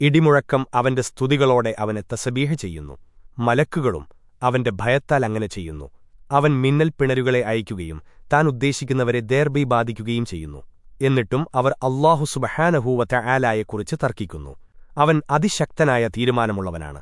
ഇടിമുഴക്കം അവന്റെ സ്തുതികളോടെ അവനെ തസബീഹ ചെയ്യുന്നു. മലക്കുകളും അവന്റെ ഭയത്താൽ അങ്ങനെ ചെയ്യുന്നു. അവൻ മിന്നൽ പിണരുകളെ അയക്കുകയും താൻ ഉദ്ദേശിക്കുന്നവരെ ദേർബി ബാധിക്കുകയും ചെയ്യുന്നു. എന്നിട്ടും അവർ അള്ളാഹു സുബഹാനഹൂവത്തെ ആലായെക്കുറിച്ച് തർക്കിക്കുന്നു. അവൻ അതിശക്തനായ തീരുമാനമുള്ളവനാണ്.